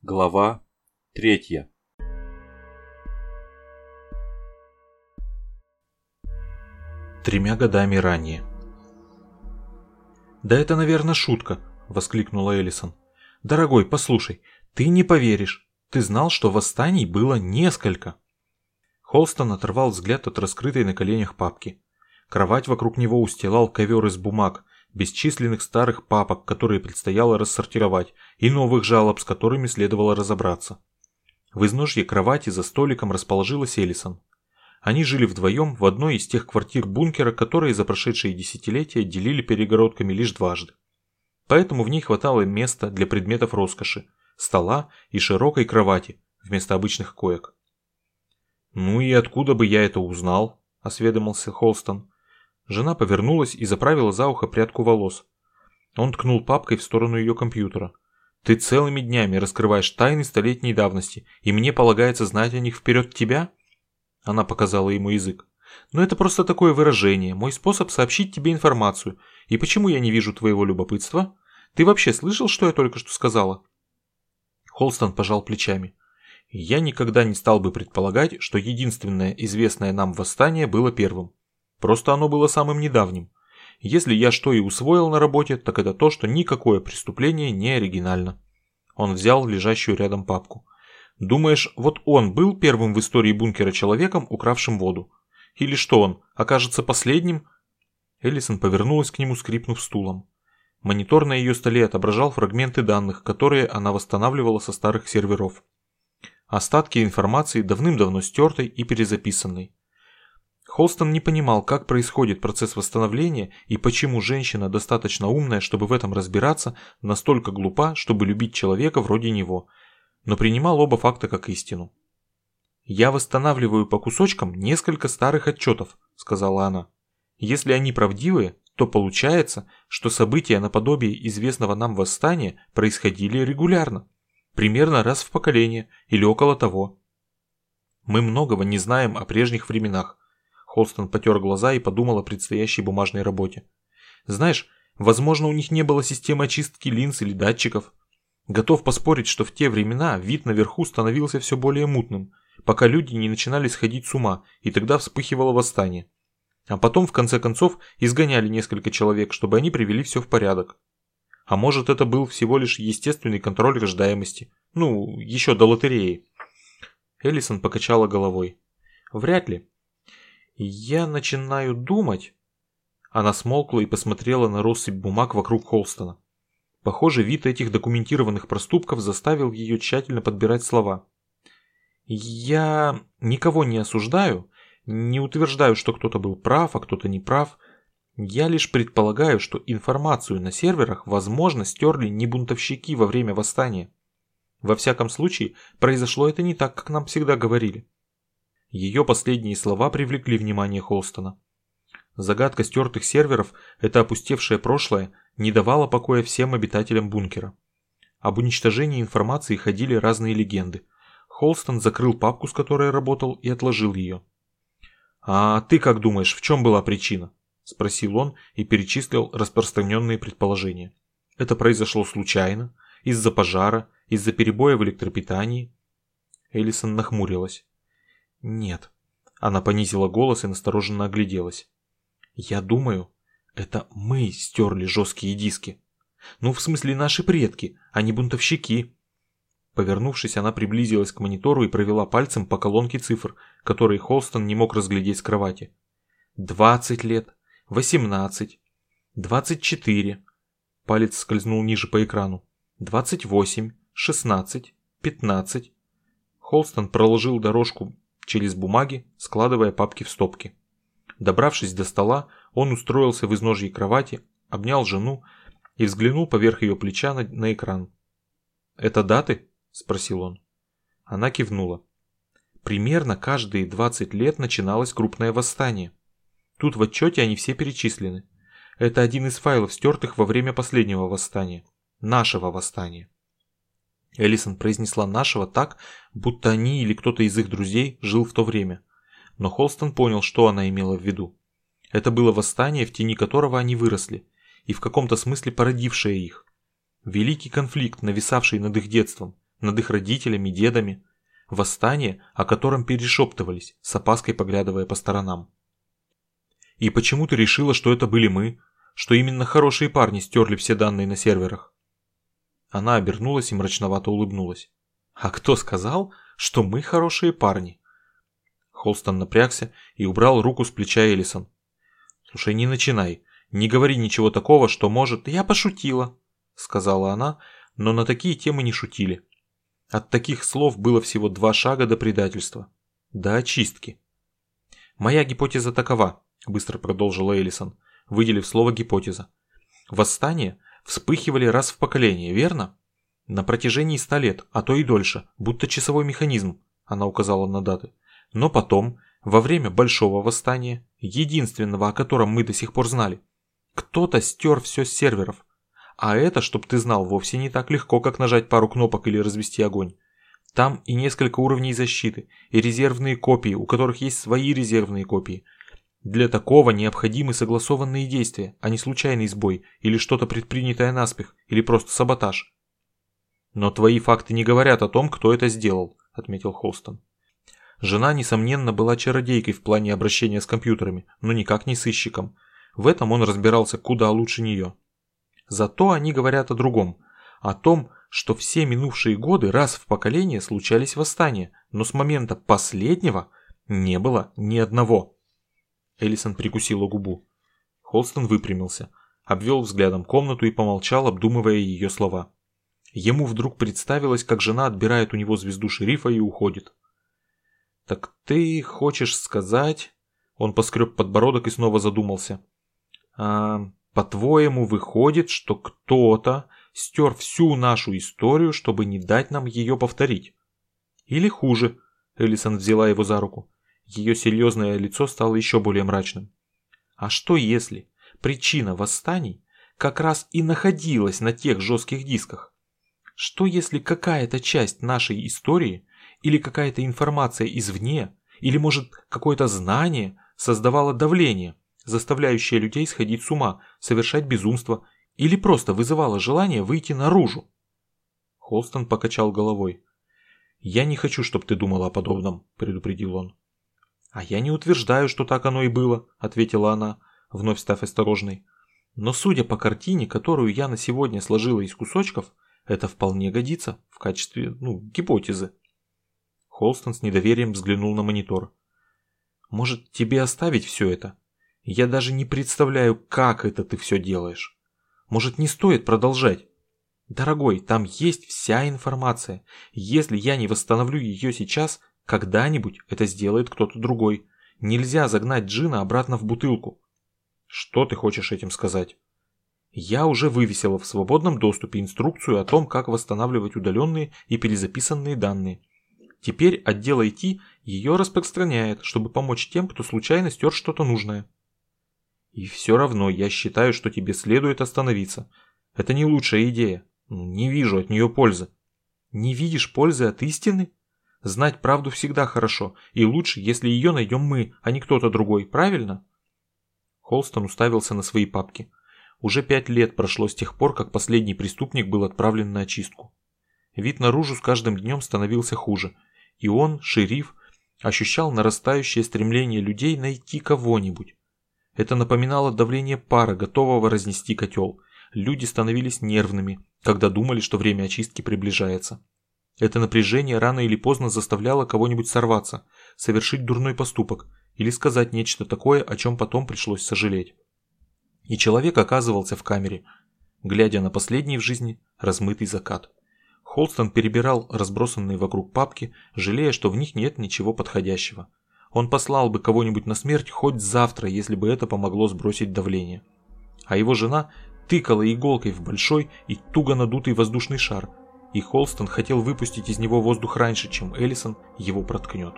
Глава третья Тремя годами ранее. «Да это, наверное, шутка», — воскликнула Эллисон. «Дорогой, послушай, ты не поверишь. Ты знал, что восстаний было несколько?» Холстон оторвал взгляд от раскрытой на коленях папки. Кровать вокруг него устилал ковер из бумаг, бесчисленных старых папок, которые предстояло рассортировать, и новых жалоб, с которыми следовало разобраться. В изножье кровати за столиком расположилась Элисон. Они жили вдвоем в одной из тех квартир бункера, которые за прошедшие десятилетия делили перегородками лишь дважды. Поэтому в ней хватало места для предметов роскоши, стола и широкой кровати вместо обычных коек. «Ну и откуда бы я это узнал?» – осведомился Холстон. Жена повернулась и заправила за ухо прядку волос. Он ткнул папкой в сторону ее компьютера. «Ты целыми днями раскрываешь тайны столетней давности, и мне полагается знать о них вперед тебя?» Она показала ему язык. «Но это просто такое выражение, мой способ сообщить тебе информацию. И почему я не вижу твоего любопытства? Ты вообще слышал, что я только что сказала?» Холстон пожал плечами. «Я никогда не стал бы предполагать, что единственное известное нам восстание было первым. Просто оно было самым недавним. Если я что и усвоил на работе, так это то, что никакое преступление не оригинально. Он взял лежащую рядом папку. Думаешь, вот он был первым в истории бункера человеком, укравшим воду? Или что он, окажется последним? Эллисон повернулась к нему, скрипнув стулом. Монитор на ее столе отображал фрагменты данных, которые она восстанавливала со старых серверов. Остатки информации давным-давно стертой и перезаписанной. Холстон не понимал, как происходит процесс восстановления и почему женщина, достаточно умная, чтобы в этом разбираться, настолько глупа, чтобы любить человека вроде него, но принимал оба факта как истину. «Я восстанавливаю по кусочкам несколько старых отчетов», — сказала она. «Если они правдивые, то получается, что события наподобие известного нам восстания происходили регулярно, примерно раз в поколение или около того. Мы многого не знаем о прежних временах, Холстон потер глаза и подумал о предстоящей бумажной работе. Знаешь, возможно, у них не было системы очистки линз или датчиков. Готов поспорить, что в те времена вид наверху становился все более мутным, пока люди не начинали сходить с ума, и тогда вспыхивало восстание. А потом, в конце концов, изгоняли несколько человек, чтобы они привели все в порядок. А может, это был всего лишь естественный контроль рождаемости. Ну, еще до лотереи. Эллисон покачала головой. Вряд ли. Я начинаю думать... Она смолкла и посмотрела на россыпь бумаг вокруг Холстона. Похоже, вид этих документированных проступков заставил ее тщательно подбирать слова. «Я никого не осуждаю, не утверждаю, что кто-то был прав, а кто-то не прав. Я лишь предполагаю, что информацию на серверах, возможно, стерли не бунтовщики во время восстания. Во всяком случае, произошло это не так, как нам всегда говорили. Ее последние слова привлекли внимание Холстона. Загадка стертых серверов, это опустевшее прошлое, не давала покоя всем обитателям бункера. Об уничтожении информации ходили разные легенды. Холстон закрыл папку, с которой работал, и отложил ее. «А ты как думаешь, в чем была причина?» – спросил он и перечислил распространенные предположения. «Это произошло случайно? Из-за пожара? Из-за перебоя в электропитании?» Элисон нахмурилась. «Нет». Она понизила голос и настороженно огляделась. «Я думаю, это мы стерли жесткие диски. Ну, в смысле, наши предки, а не бунтовщики». Повернувшись, она приблизилась к монитору и провела пальцем по колонке цифр, которые Холстон не мог разглядеть с кровати. «Двадцать лет, восемнадцать, двадцать четыре». Палец скользнул ниже по экрану. «Двадцать восемь, шестнадцать, пятнадцать». Холстон проложил дорожку через бумаги, складывая папки в стопки. Добравшись до стола, он устроился в изножье кровати, обнял жену и взглянул поверх ее плеча на, на экран. «Это даты?» – спросил он. Она кивнула. Примерно каждые 20 лет начиналось крупное восстание. Тут в отчете они все перечислены. Это один из файлов, стертых во время последнего восстания. Нашего восстания. Элисон произнесла нашего так, будто они или кто-то из их друзей жил в то время. Но Холстон понял, что она имела в виду. Это было восстание, в тени которого они выросли, и в каком-то смысле породившее их. Великий конфликт, нависавший над их детством, над их родителями, дедами. Восстание, о котором перешептывались, с опаской поглядывая по сторонам. «И почему ты решила, что это были мы? Что именно хорошие парни стерли все данные на серверах?» Она обернулась и мрачновато улыбнулась. «А кто сказал, что мы хорошие парни?» Холстон напрягся и убрал руку с плеча Элисон. «Слушай, не начинай. Не говори ничего такого, что может...» «Я пошутила», — сказала она, но на такие темы не шутили. От таких слов было всего два шага до предательства. До очистки. «Моя гипотеза такова», — быстро продолжила Элисон, выделив слово «гипотеза». «Восстания вспыхивали раз в поколение, верно? На протяжении ста лет, а то и дольше, будто часовой механизм», — она указала на даты. Но потом, во время Большого Восстания, единственного, о котором мы до сих пор знали, кто-то стер все с серверов. А это, чтоб ты знал, вовсе не так легко, как нажать пару кнопок или развести огонь. Там и несколько уровней защиты, и резервные копии, у которых есть свои резервные копии. Для такого необходимы согласованные действия, а не случайный сбой, или что-то предпринятое наспех, или просто саботаж. «Но твои факты не говорят о том, кто это сделал», — отметил Холстон. Жена, несомненно, была чародейкой в плане обращения с компьютерами, но никак не сыщиком. В этом он разбирался куда лучше нее. Зато они говорят о другом. О том, что все минувшие годы раз в поколение случались восстания, но с момента последнего не было ни одного. Элисон прикусила губу. Холстон выпрямился, обвел взглядом комнату и помолчал, обдумывая ее слова. Ему вдруг представилось, как жена отбирает у него звезду шерифа и уходит. «Так ты хочешь сказать...» Он поскреб подбородок и снова задумался. «А, по-твоему, выходит, что кто-то стер всю нашу историю, чтобы не дать нам ее повторить?» «Или хуже?» Элисон взяла его за руку. Ее серьезное лицо стало еще более мрачным. «А что если причина восстаний как раз и находилась на тех жестких дисках? Что если какая-то часть нашей истории или какая-то информация извне, или, может, какое-то знание создавало давление, заставляющее людей сходить с ума, совершать безумство, или просто вызывало желание выйти наружу. Холстон покачал головой. «Я не хочу, чтобы ты думала о подобном», – предупредил он. «А я не утверждаю, что так оно и было», – ответила она, вновь став осторожной. «Но судя по картине, которую я на сегодня сложила из кусочков, это вполне годится в качестве, ну, гипотезы». Холстон с недоверием взглянул на монитор. «Может, тебе оставить все это? Я даже не представляю, как это ты все делаешь. Может, не стоит продолжать? Дорогой, там есть вся информация. Если я не восстановлю ее сейчас, когда-нибудь это сделает кто-то другой. Нельзя загнать Джина обратно в бутылку». «Что ты хочешь этим сказать?» Я уже вывесила в свободном доступе инструкцию о том, как восстанавливать удаленные и перезаписанные данные. Теперь отдел IT ее распространяет, чтобы помочь тем, кто случайно стер что-то нужное. И все равно я считаю, что тебе следует остановиться. Это не лучшая идея. Не вижу от нее пользы. Не видишь пользы от истины? Знать правду всегда хорошо, и лучше, если ее найдем мы, а не кто-то другой, правильно? Холстон уставился на свои папки. Уже пять лет прошло с тех пор, как последний преступник был отправлен на очистку. Вид наружу с каждым днем становился хуже – и он, шериф, ощущал нарастающее стремление людей найти кого-нибудь. Это напоминало давление пара, готового разнести котел. Люди становились нервными, когда думали, что время очистки приближается. Это напряжение рано или поздно заставляло кого-нибудь сорваться, совершить дурной поступок или сказать нечто такое, о чем потом пришлось сожалеть. И человек оказывался в камере, глядя на последний в жизни размытый закат. Холстон перебирал разбросанные вокруг папки, жалея, что в них нет ничего подходящего. Он послал бы кого-нибудь на смерть хоть завтра, если бы это помогло сбросить давление. А его жена тыкала иголкой в большой и туго надутый воздушный шар, и Холстон хотел выпустить из него воздух раньше, чем Эллисон его проткнет.